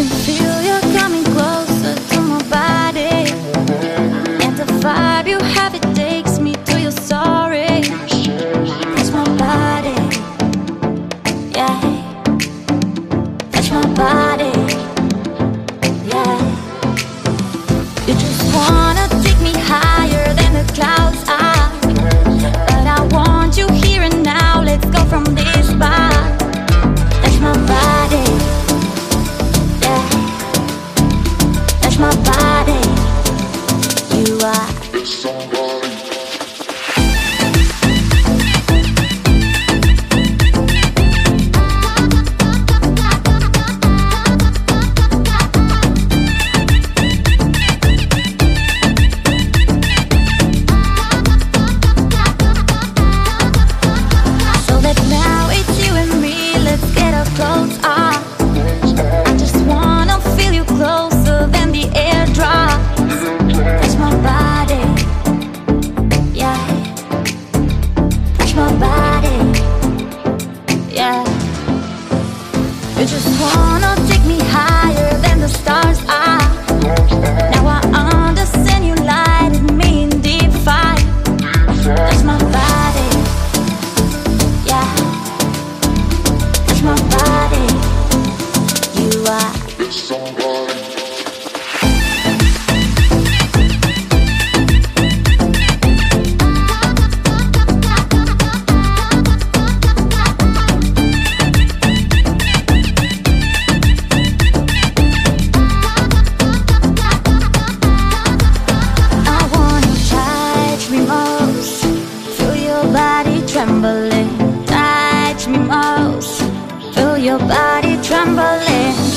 I can feel you coming closer to my body. And the vibe you have, it takes me to your story. Touch my body, yeah. Touch my body, yeah. You just wanna somebody. yeah. You just wanna take me higher than the stars are. Now I understand you me in deep fire. My body, yeah. My body. You are. Trembling. Touch me most, feel your body trembling.